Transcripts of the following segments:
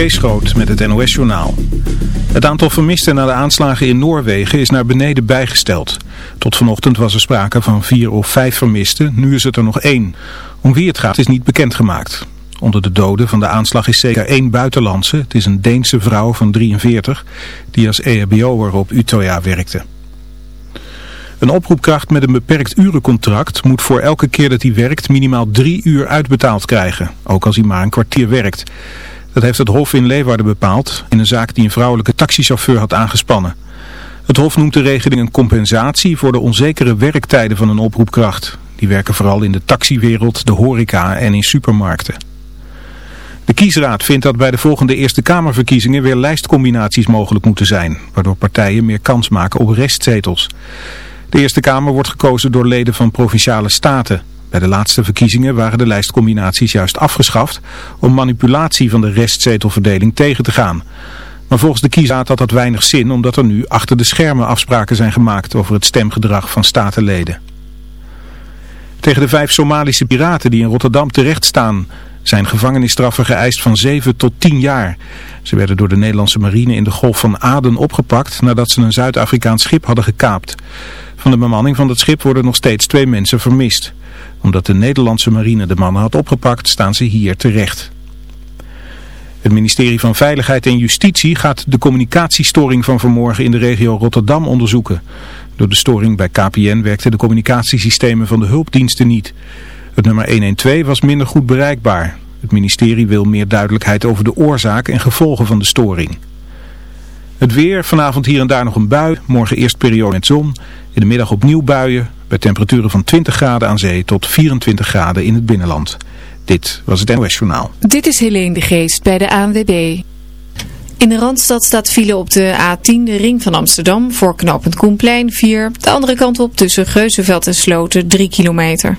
Kees met het NOS-journaal. Het aantal vermisten na de aanslagen in Noorwegen is naar beneden bijgesteld. Tot vanochtend was er sprake van vier of vijf vermisten, nu is het er nog één. Om wie het gaat is niet bekendgemaakt. Onder de doden van de aanslag is zeker één buitenlandse. Het is een Deense vrouw van 43 die als EHBO'er op Utøya werkte. Een oproepkracht met een beperkt urencontract moet voor elke keer dat hij werkt minimaal drie uur uitbetaald krijgen. Ook als hij maar een kwartier werkt. Dat heeft het Hof in Leeuwarden bepaald in een zaak die een vrouwelijke taxichauffeur had aangespannen. Het Hof noemt de regeling een compensatie voor de onzekere werktijden van een oproepkracht. Die werken vooral in de taxiwereld, de horeca en in supermarkten. De kiesraad vindt dat bij de volgende Eerste Kamerverkiezingen weer lijstcombinaties mogelijk moeten zijn, waardoor partijen meer kans maken op restzetels. De Eerste Kamer wordt gekozen door leden van provinciale staten. Bij de laatste verkiezingen waren de lijstcombinaties juist afgeschaft om manipulatie van de restzetelverdeling tegen te gaan. Maar volgens de kiesraad had dat weinig zin omdat er nu achter de schermen afspraken zijn gemaakt over het stemgedrag van statenleden. Tegen de vijf Somalische piraten die in Rotterdam terecht staan zijn gevangenisstraffen geëist van 7 tot 10 jaar. Ze werden door de Nederlandse marine in de Golf van Aden opgepakt nadat ze een Zuid-Afrikaans schip hadden gekaapt. Van de bemanning van dat schip worden nog steeds twee mensen vermist. Omdat de Nederlandse marine de mannen had opgepakt, staan ze hier terecht. Het ministerie van Veiligheid en Justitie gaat de communicatiestoring van vanmorgen in de regio Rotterdam onderzoeken. Door de storing bij KPN werkten de communicatiesystemen van de hulpdiensten niet. Het nummer 112 was minder goed bereikbaar. Het ministerie wil meer duidelijkheid over de oorzaak en gevolgen van de storing. Het weer, vanavond hier en daar nog een bui, morgen eerst periode met zon. In de middag opnieuw buien, bij temperaturen van 20 graden aan zee tot 24 graden in het binnenland. Dit was het NOS Journaal. Dit is Helene de Geest bij de ANWB. In de Randstad staat file op de A10, de ring van Amsterdam, voor knooppunt Koenplein 4. De andere kant op tussen Geuzenveld en Sloten 3 kilometer.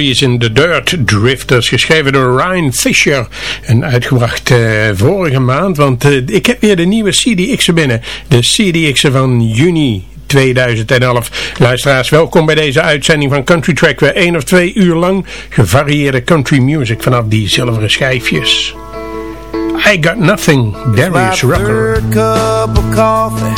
A Reason, The Dirt Drifters, geschreven door Ryan Fisher en uitgebracht eh, vorige maand, want eh, ik heb weer de nieuwe CDX'en binnen, de CDX'en van juni 2011. Luisteraars, welkom bij deze uitzending van Country Track, weer één of twee uur lang gevarieerde country music vanaf die zilveren schijfjes. I Got Nothing, Darius Rucker. cup of coffee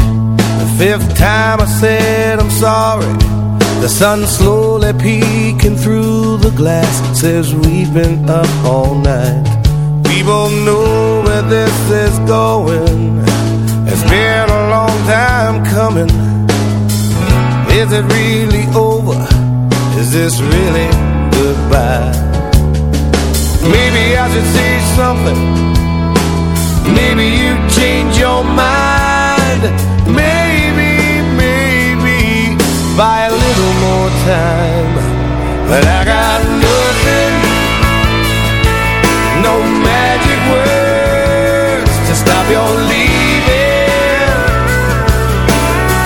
The fifth time I said I'm sorry The sun slowly peeking through the glass Says we've been up all night. We both know where this is going. It's been a long time coming. Is it really over? Is this really goodbye? Maybe I should say something. Maybe you change your mind. Maybe, maybe Buy a little more time But I got nothing No magic words To stop your leaving.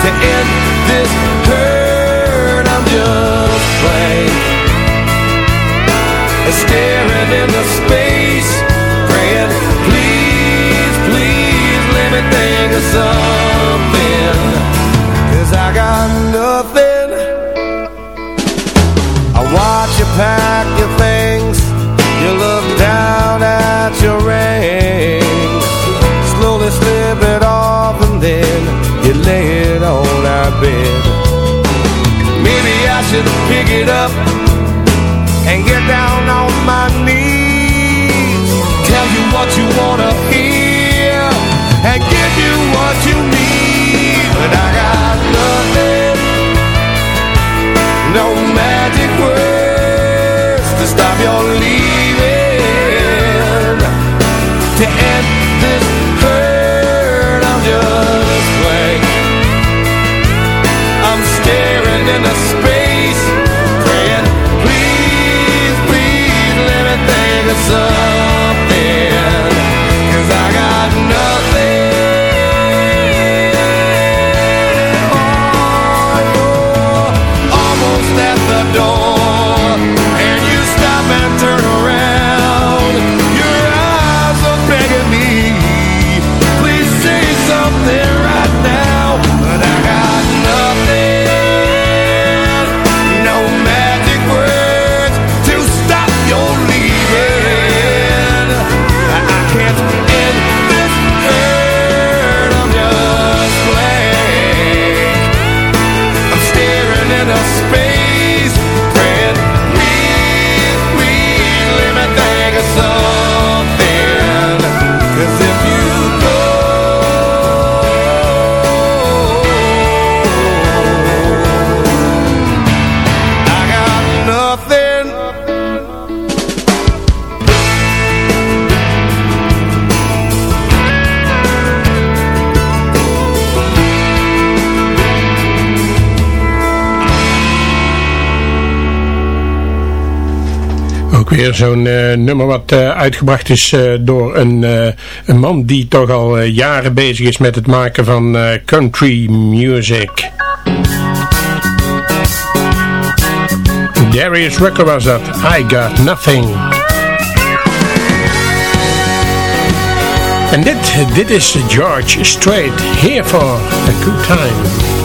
To end this hurt I'm just blank Staring into space Praying, please, please Let me think of something I pick it up and get down on my knees. Tell you what you wanna hear and give you what you need. But I got nothing, no magic words to stop your zo'n eh, nummer wat eh, uitgebracht is eh, door een, een man die toch al jaren bezig is met het maken van country music. Darius Rucker was dat. I Got Nothing. En dit, dit is George Strait. Here for a good time.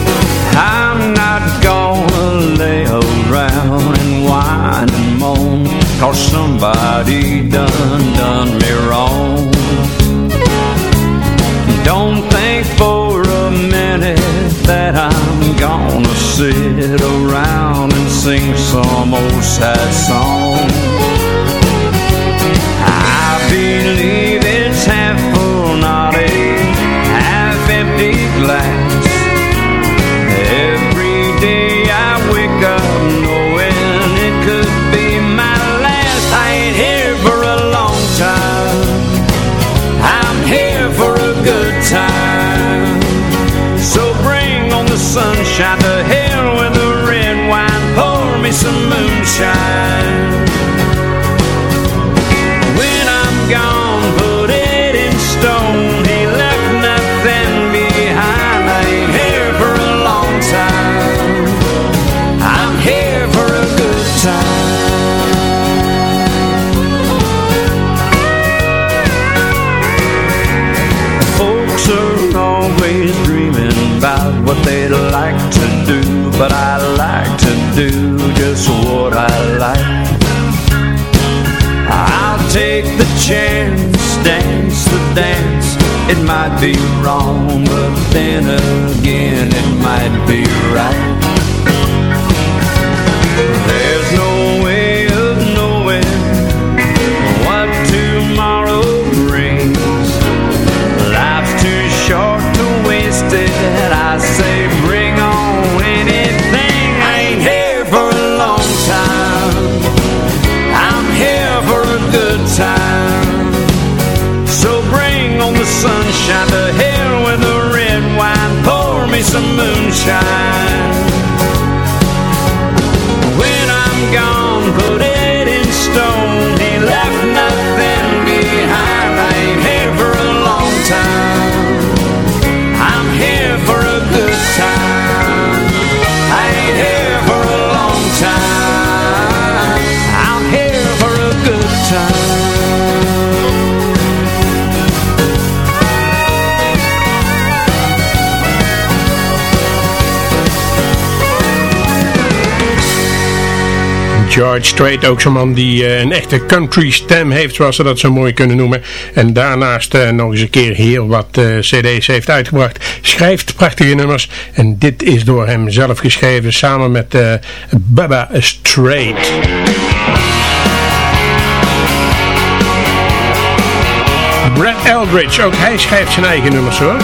Cause somebody done done me wrong. Don't think for a minute that I'm gonna sit around and sing some old sad song. I believe sunshine to hell with the red wine Pour me some moonshine. When I'm gone, chance, dance the dance. It might be wrong, but then again it might be right some moonshine When I'm gone put it in stone. He left nothing George Strait, ook zo'n man die eh, een echte country stem heeft, zoals ze dat zo mooi kunnen noemen. En daarnaast eh, nog eens een keer heel wat eh, cd's heeft uitgebracht. Schrijft prachtige nummers. En dit is door hem zelf geschreven, samen met Baba Strait. Brad Eldridge, ook hij schrijft zijn eigen nummers hoor.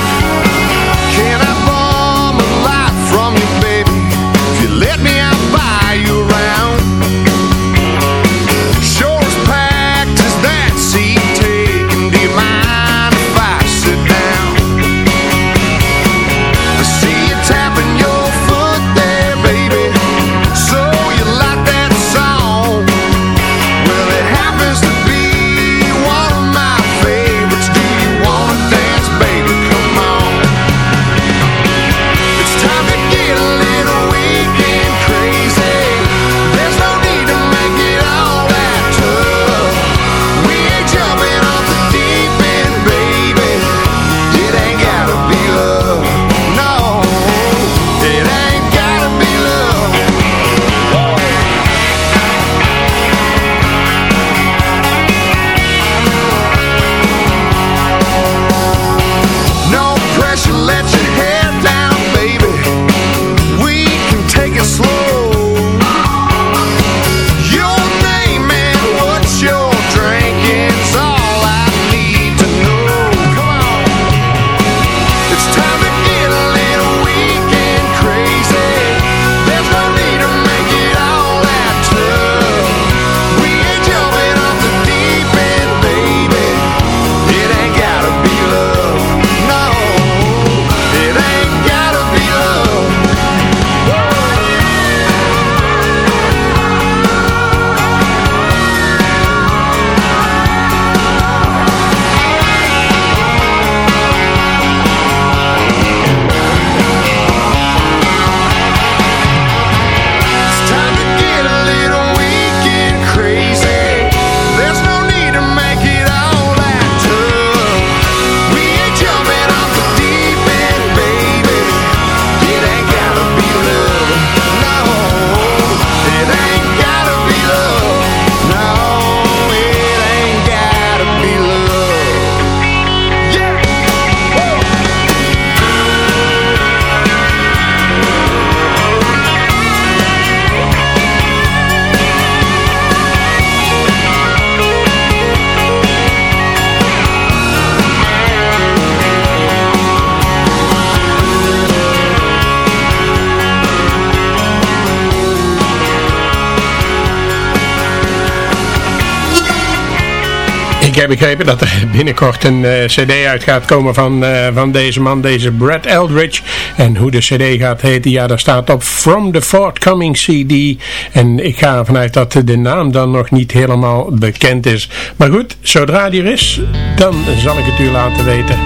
Begrepen dat er binnenkort een eh, cd uit gaat komen van, eh, van deze man, deze Brad Eldridge. En hoe de cd gaat heten, ja, daar staat op From the Forthcoming CD. En ik ga ervan uit dat de naam dan nog niet helemaal bekend is. Maar goed, zodra die er is, dan zal ik het u laten weten.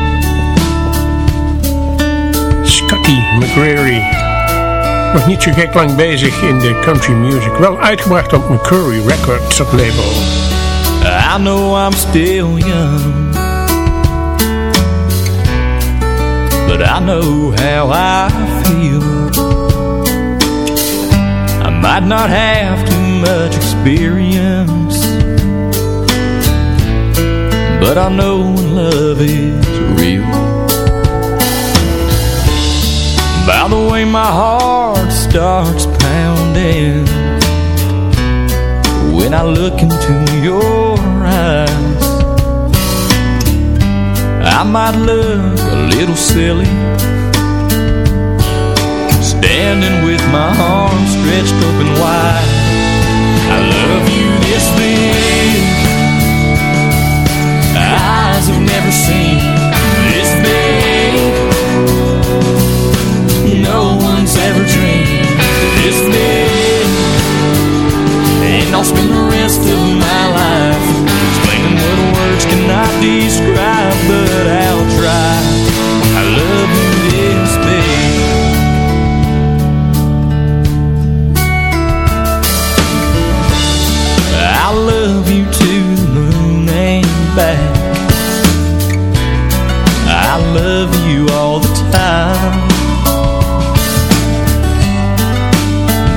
Scotty McCreery. Nog niet zo gek lang bezig in de country music. Wel uitgebracht op McCurry Records op label. I know I'm still young But I know how I feel. I might not have too much experience But I know love is real. By the way my heart starts pounding when I look into your eyes I might look a little silly. Standing with my arms stretched open wide I love you this big. Eyes have never seen this big. No one's ever dreamed this big I'll spend the rest of my life Explaining what words cannot describe But I'll try. I love you this big I love you to the moon and back. I love you all the time.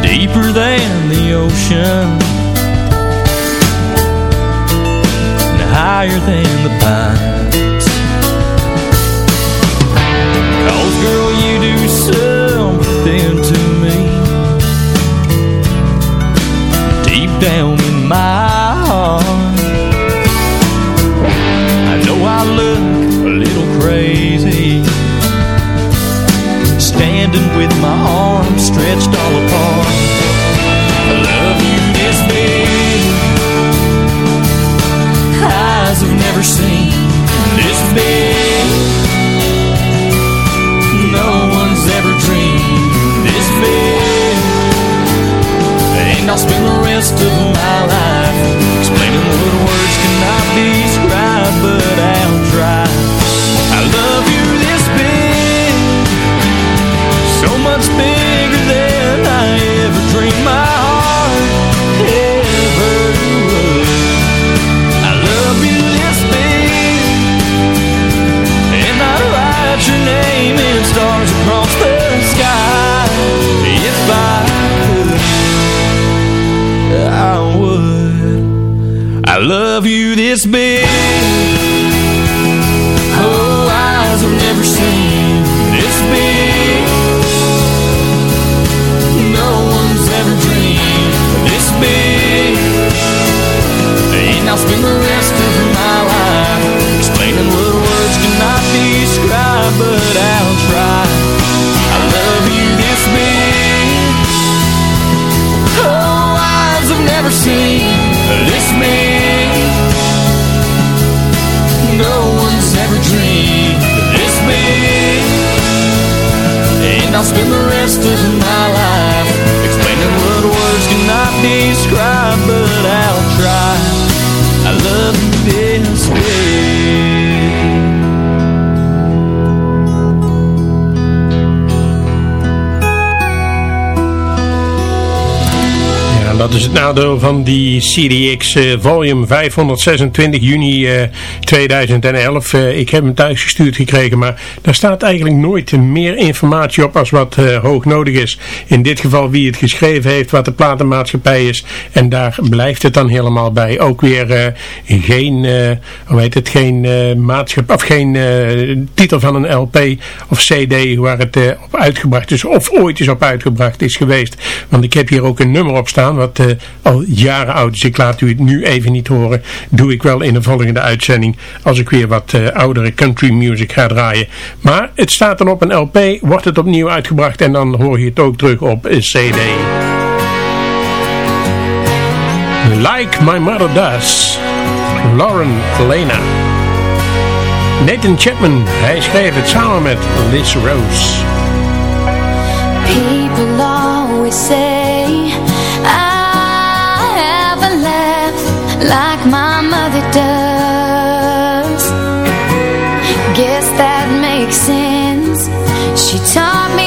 Deeper than the ocean higher than the pines. Cause girl you do something to me. Deep down in my heart I know I look a little crazy. Standing with my arms stretched seen this big. No one's ever dreamed this big. And I'll spend the rest of my life Explaining what words cannot describe But I'll try. I love you this big. So much bigger I love you this big. Oh, eyes have never seen this big. No one's ever dreamed this big. And I'll spend the rest of my life Explaining what words cannot describe But I'll try. I love you this big. Oh, eyes have never seen this big I'll spend the rest of my life is het nadeel van die CDX eh, volume 526 juni eh, 2011. Eh, ik heb hem thuis gestuurd gekregen, maar daar staat eigenlijk nooit meer informatie op als wat eh, hoog nodig is. In dit geval wie het geschreven heeft, wat de platenmaatschappij is. En daar blijft het dan helemaal bij. Ook weer eh, geen, eh, hoe heet het, geen eh maatschappij, of geen eh, titel van een LP of CD waar het eh, op uitgebracht is, of ooit is op uitgebracht is geweest. Want ik heb hier ook een nummer op staan, wat eh, al jaren oud. Dus ik laat u het nu even niet horen. Doe ik wel in de volgende uitzending als ik weer wat eh, oudere country music ga draaien. Maar het staat dan op een LP, wordt het opnieuw uitgebracht en dan hoor je het ook terug op een CD. Like My Mother Does, Lauren Lena. Nathan Chapman, hij schreef het samen met Liz Rose. People always say Guess that makes sense. She taught me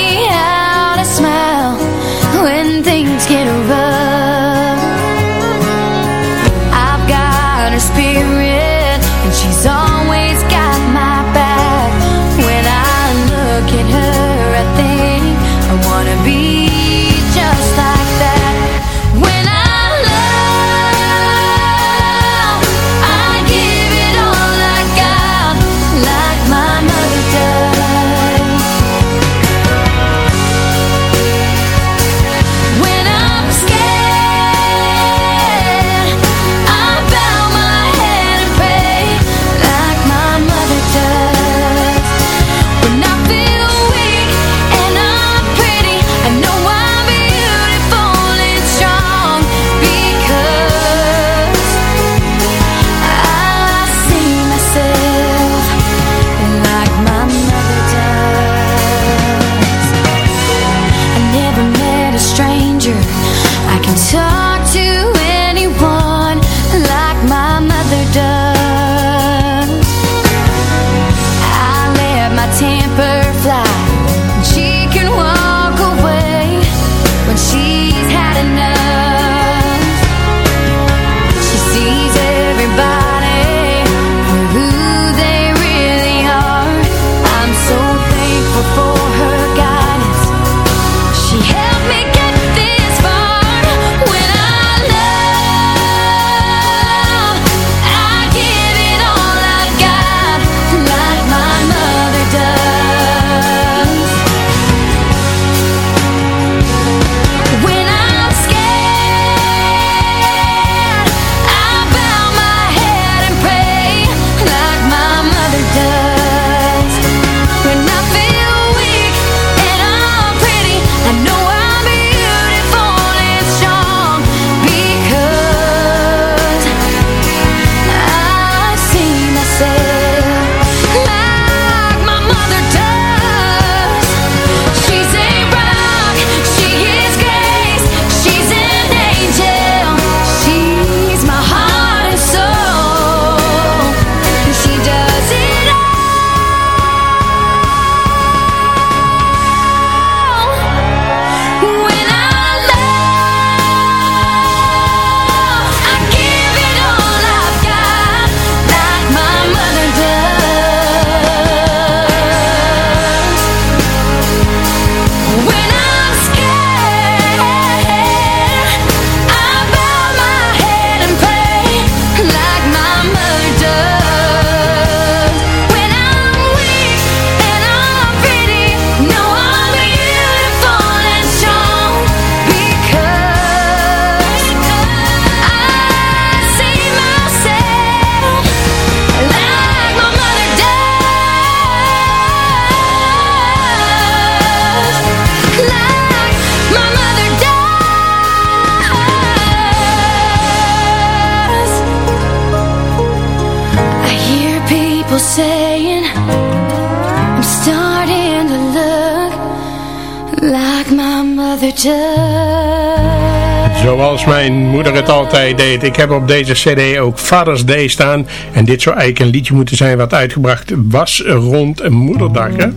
altijd deed. Ik heb op deze cd ook Father's Day staan. En dit zou eigenlijk een liedje moeten zijn wat uitgebracht was rond moederdag. Hè?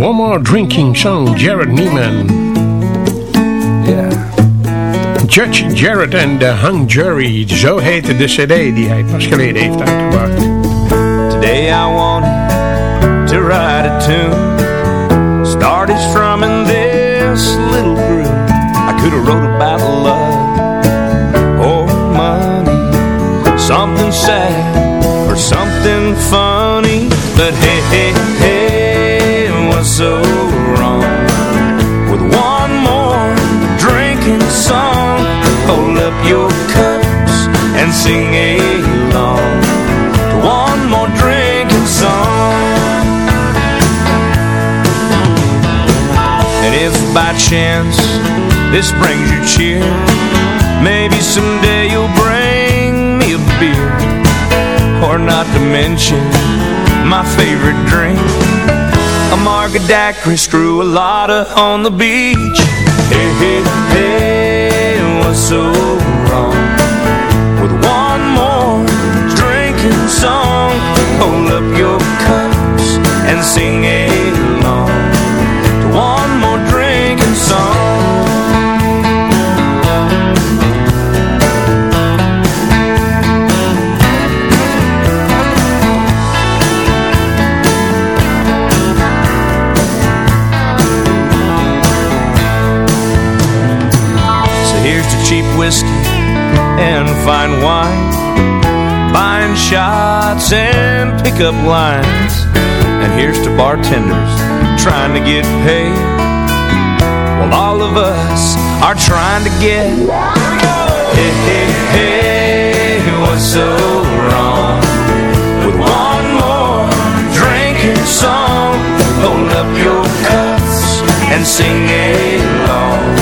One More Drinking Song, Jared Newman. Yeah. Judge Jared and the Hung Jury, zo heette de cd die hij pas geleden heeft uitgebracht. Today I want to write a tune, Start is from wrote about love or oh, money. Something sad or something funny. But hey, hey, hey, what's so wrong? With one more drinking song Hold up your cups and sing along. One more drinking song. And if by chance this brings you cheer. Maybe someday you'll bring me a beer. Or not to mention my favorite drink. A margadacry, screw a lotta on the beach. Hey, hey, hey, what's so wrong? With one more drinking song Hold up your cups and sing along. Fine wine Buying shots and pickup lines. And here's to bartenders trying to get paid. While all of us are trying to get Hey, hey, hey, what's so wrong? With one more drinking song Hold up your cups and sing along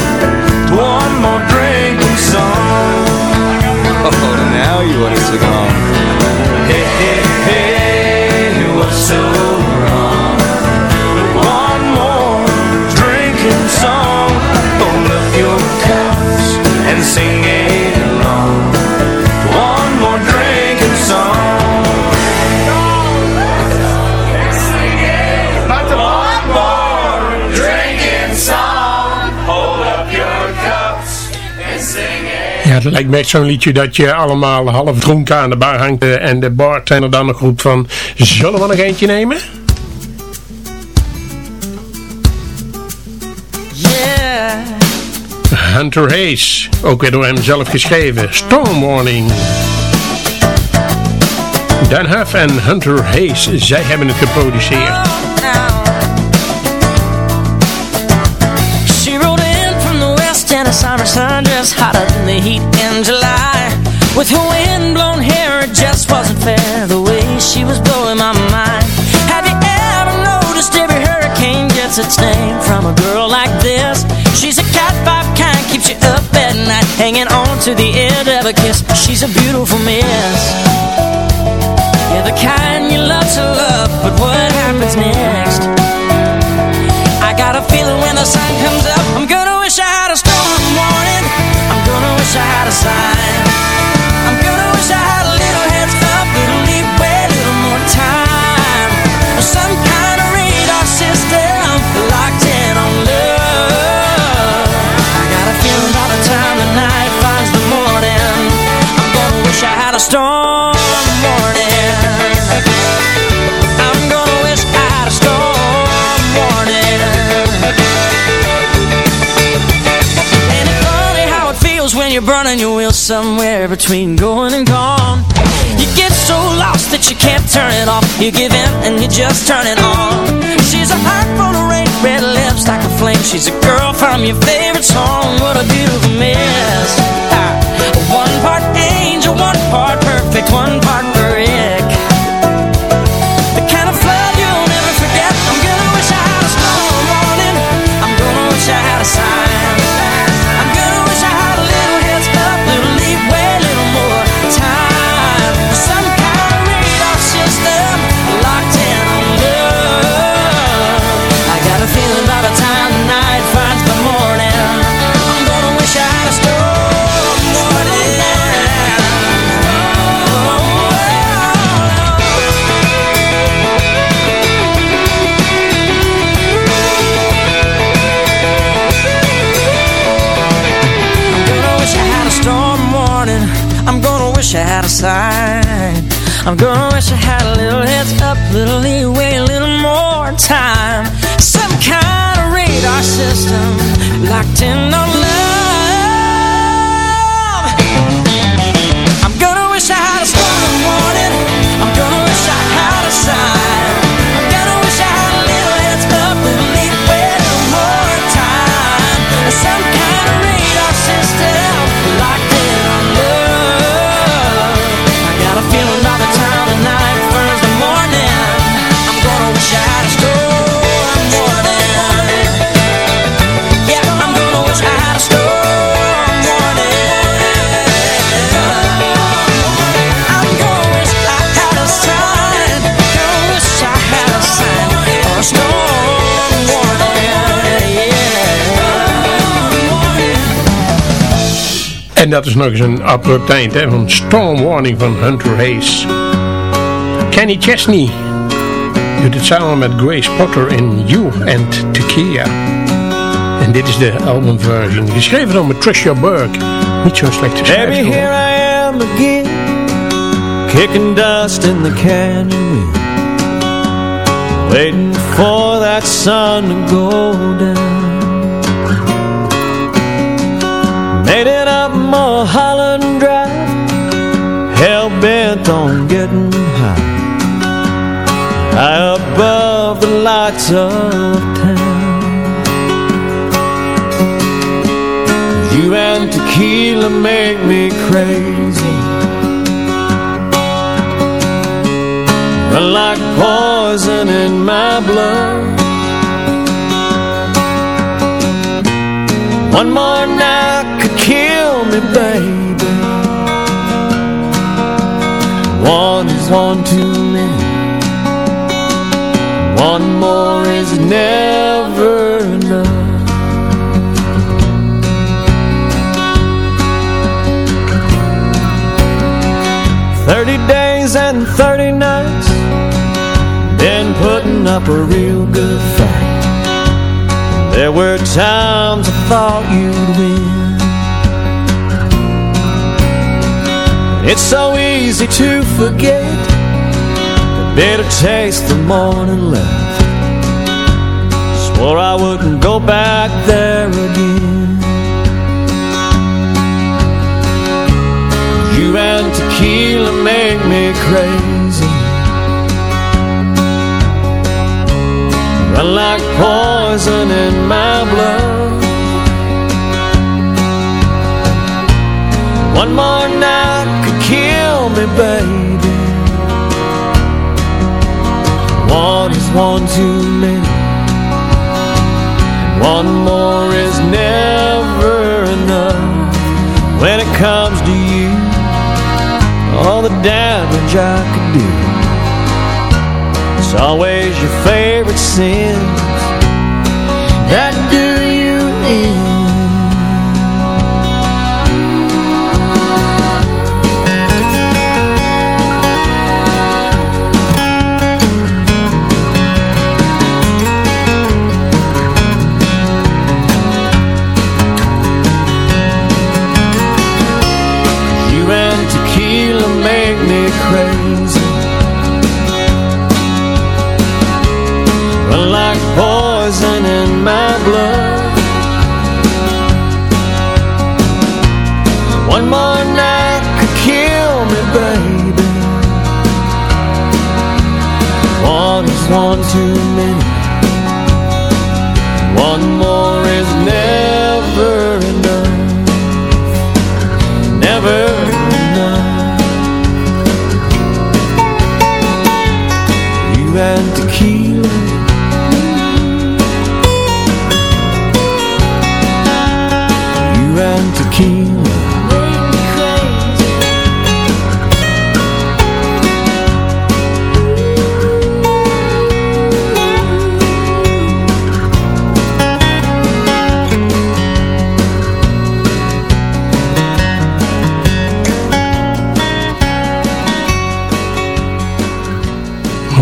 Oh, now you want to sing along. Hey, hey, hey, what's so het lijkt me echt zo'n liedje dat je allemaal half dronken aan de bar hangt eh, en de bartender dan nog roept van, zullen we nog eentje nemen? Yeah. Hunter Hayes, ook weer door hem zelf geschreven, Storm Warning. Dan Huff en Hunter Hayes, zij hebben het geproduceerd. Just hotter than the heat in July. With her windblown hair it just wasn't fair The way she was blowing my mind. Have you ever noticed every hurricane gets its name From a girl like this? She's a cat five kind Keeps you up at night Hanging on to the end of a kiss. She's a beautiful miss. Yeah, the kind you love to love But what happens next? I got a feeling when the sun comes up I'm gonna sign when you're burning your wheels somewhere between going and gone. You get so lost that you can't turn it off. You give in and you just turn it on. She's a heart full of rain, red lips like a flame. She's a girl from your favorite song. What a beautiful miss. Ah, One part angel, one part perfect One part brick wish I had a sign. I'm gonna wish I had a little heads up a Little leeway, a little more time. Some kind of radar system Locked in on love En dat is nog eens een abrupt eind hè, van Storm Warning van Hunter Hayes. Kenny Chesney doet het samen met Grace Potter in You and Tequila. En dit is de albumversion, geschreven door Patricia Burke. Niet zo'n slechte Baby, here I am again Kicking dust in the canyon Waiting for that sun to go down Mulholland Drive Hell bent on getting high. High above the lights of town. You and tequila make me crazy. Like poison in my blood. One more me, baby. One is one too many One more is never enough. Thirty days and thirty nights Been putting up a real good fight. There were times I thought you'd win It's so easy to forget The bitter taste the morning left. Swore I wouldn't go back there again. You and tequila make me crazy. Run like poison in my blood. One more One too many One more is never enough When it comes to you. All the damage I could do. It's always your favorite sins is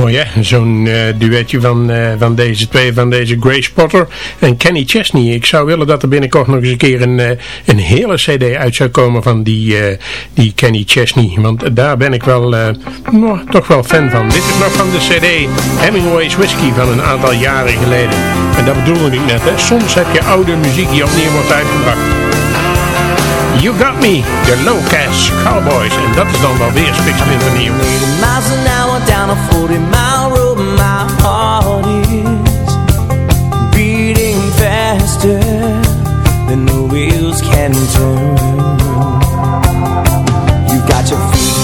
Mooi hè, zo'n eh, duetje van, eh, van deze twee, van deze Grace Potter en Kenny Chesney. Ik zou willen dat er binnenkort nog eens een keer een, eh, een hele cd uit zou komen van die, die Kenny Chesney. Want daar ben ik wel, nou, toch wel fan van. Dit is nog van de cd Hemingway's Whiskey van een aantal jaren geleden. En dat bedoelde ik net soms heb je oude muziek die opnieuw wordt uitgebracht. You Got Me, de Low Cash Cowboys. En dat is dan wel weer spiksplinternieuw. miles an hour down a 40 mile road my heart is beating faster than the wheels can turn you got your feet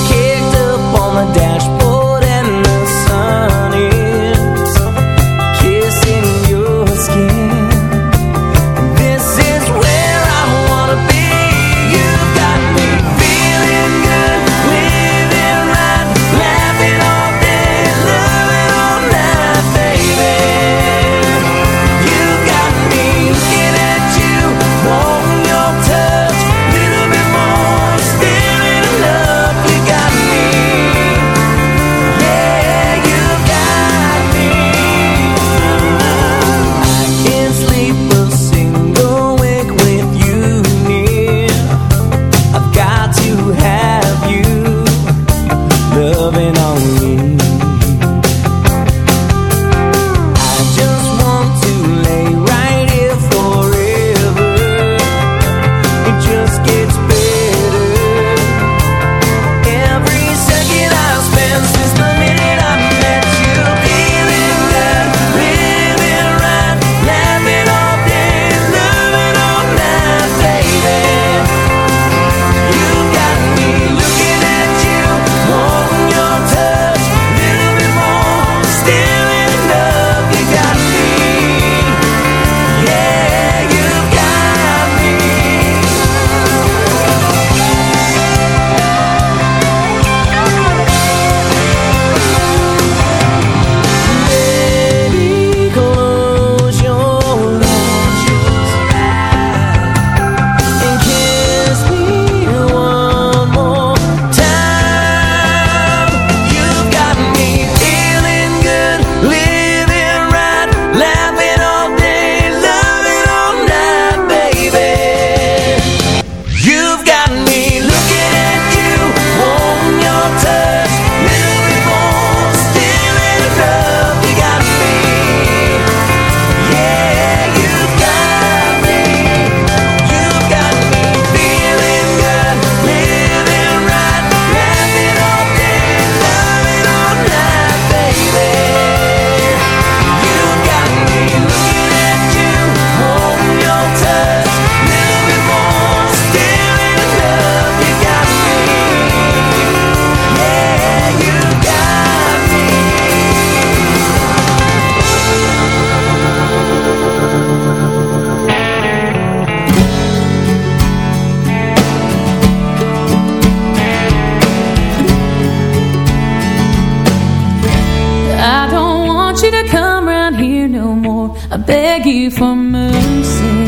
I beg you for mercy.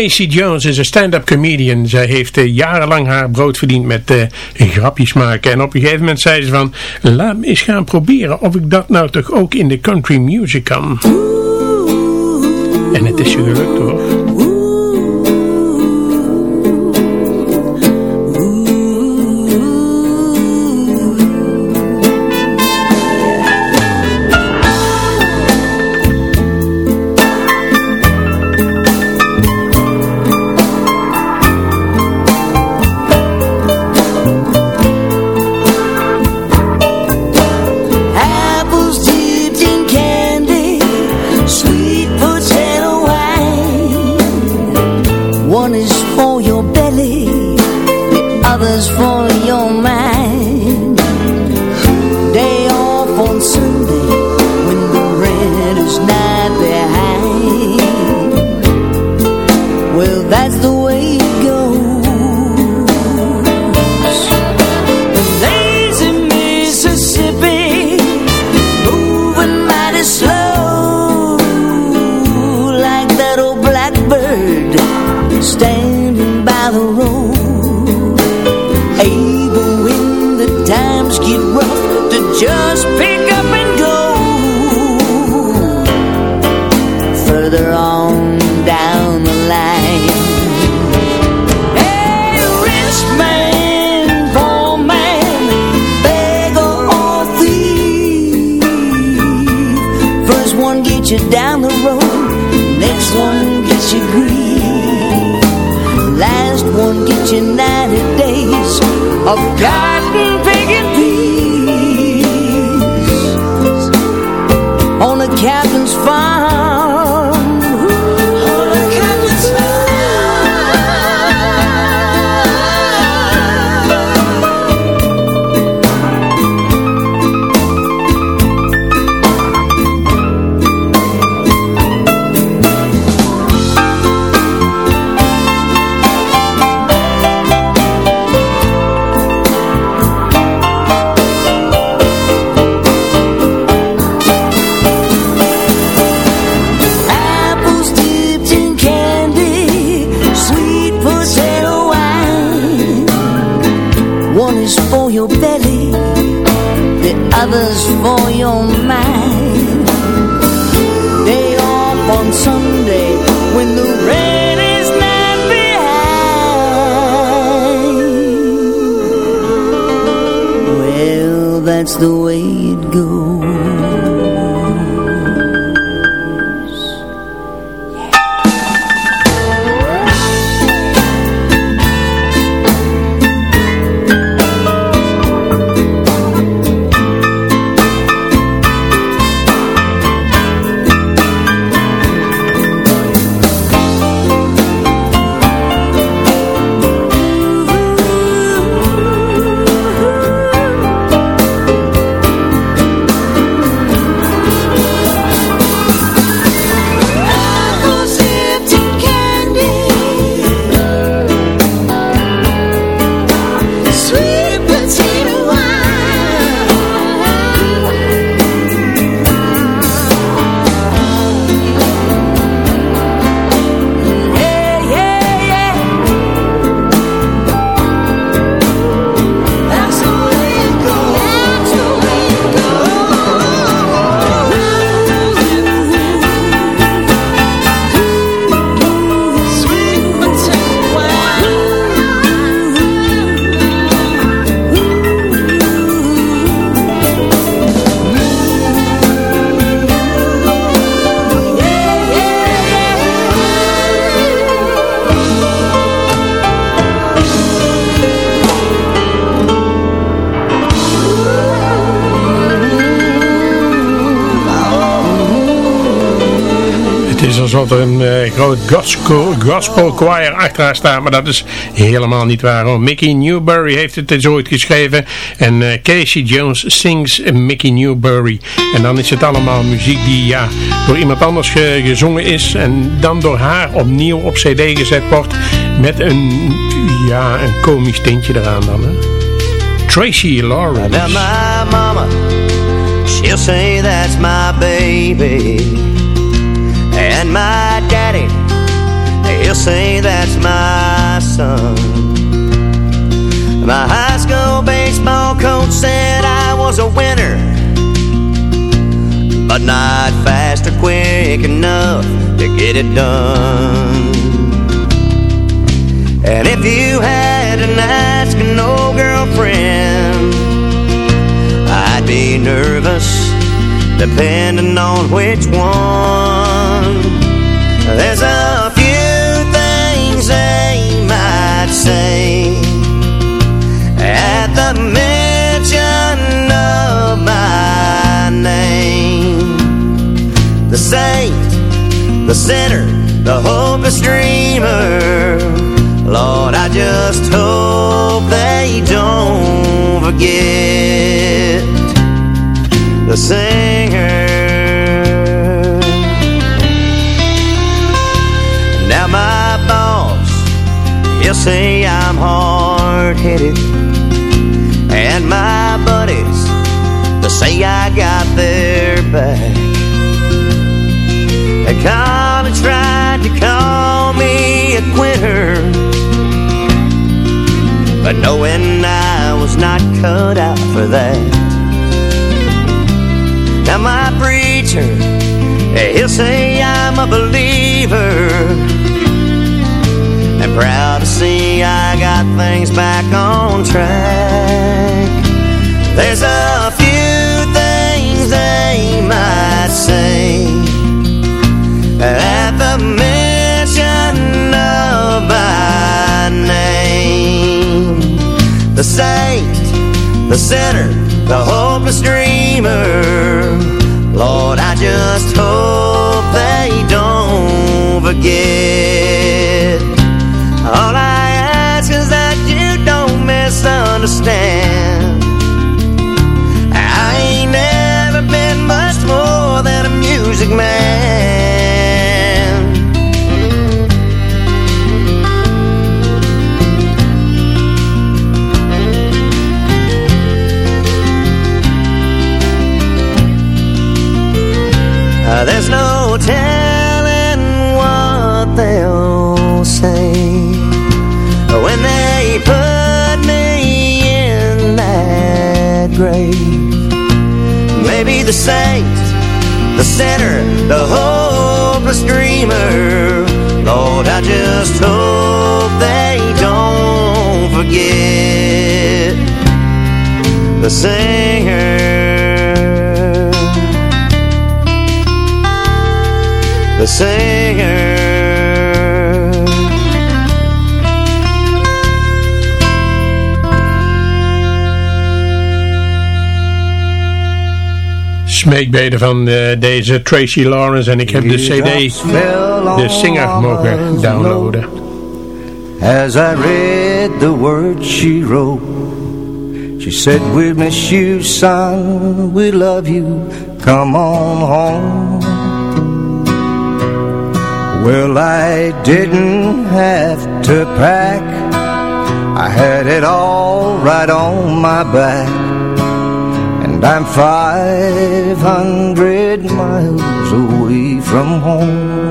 Casey Jones is een stand-up comedian. Zij heeft eh, jarenlang haar brood verdiend met eh, grapjes maken. En op een gegeven moment zei ze van... Laat me eens gaan proberen of ik dat nou toch ook in de country music kan. En het is gelukt hoor. Alsof er een eh, groot gospel, choir achter haar staat, maar dat is helemaal niet waar. Hoor. Mickey Newbury heeft het eens ooit geschreven en eh, Casey Jones sings Mickey Newbury. En dan is het allemaal muziek die ja, door iemand anders ge- gezongen is en dan door haar opnieuw op cd gezet wordt met een, ja, een komisch tintje eraan dan. Hè. Tracy Lawrence. Now my mama, she'll say that's my baby. And my daddy, he'll say that's my son. My high school baseball coach said I was a winner. But not fast or quick enough to get it done. And if you had an asking old girlfriend, I'd be nervous, depending on which one. The sinner, the hopeless dreamer. Lord, I just hope they don't forget the singer. Now my boss, he'll say I'm hard-headed, and my buddies, they'll say I got their back. A quitter, but knowing I was not cut out for that. Now my preacher, he'll say I'm a believer, and proud to see I got things back on track. There's a few things they might say the saint, the sinner, the hopeless dreamer. Lord, I just hope they don't forget. There's no telling what they'll say when they put me in that grave. Maybe the saint, the sinner, the hopeless dreamer. Lord, I just hope they don't forget the singer. The singer. Smeekbeden van eh, deze Tracy Lawrence en ik heb de cd, de singer, mogen downloaden. As I read the words she wrote She said, we miss you, son, we love you, come on home Well, I didn't have to pack. I had it all right on my back. And I'm 500 miles away from home.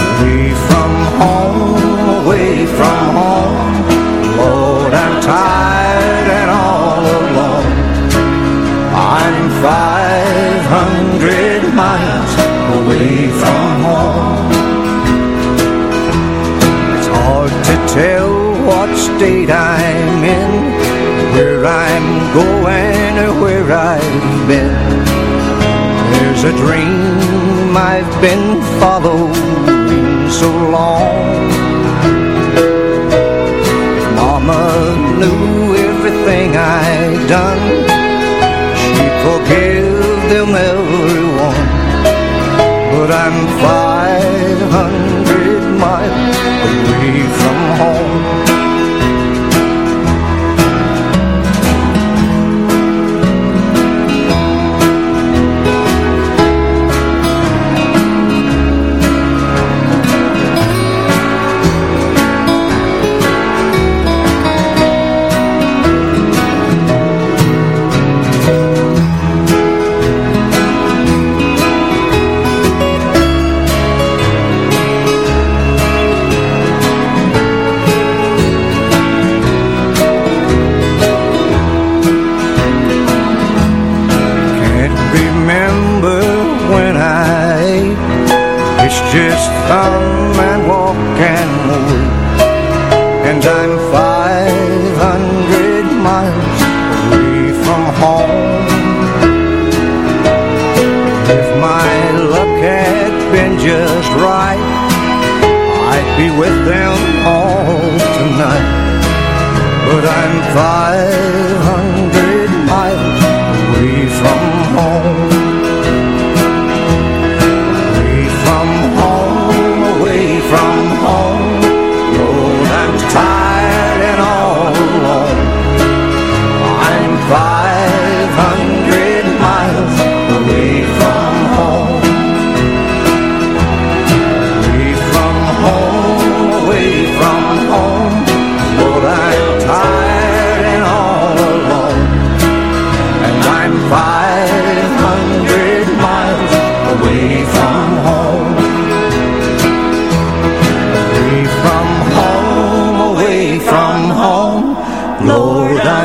Away from home, away from home state I'm in Where I'm going or where I've been. There's a dream I've been following so long. Mama knew everything I'd done. She'd forgive them everyone. But I'm 500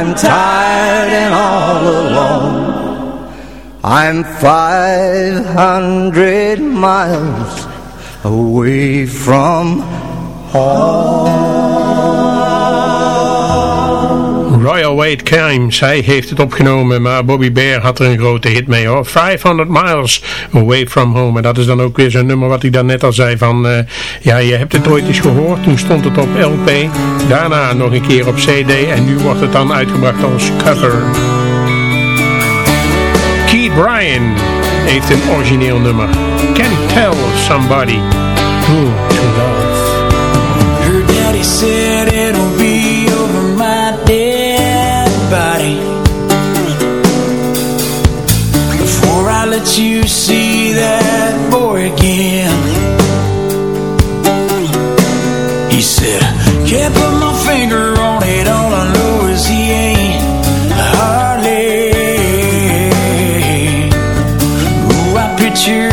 I'm tired and all alone. I'm 500 miles away from home Royal Weight Crimes, hij heeft het opgenomen, maar Bobby Bear had er een grote hit mee hoor. 500 Miles Away From Home. En dat is dan ook weer zo'n nummer wat ik dan net al zei van, eh, ja je hebt het ooit eens gehoord, toen stond het op LP, daarna nog een keer op CD en nu wordt het dan uitgebracht als cover. Keith Bryan heeft een origineel nummer. Can Tell Somebody. Ooh. let you see that boy again He said, can't put my finger on it All I know is he ain't hardly." Ooh, I picture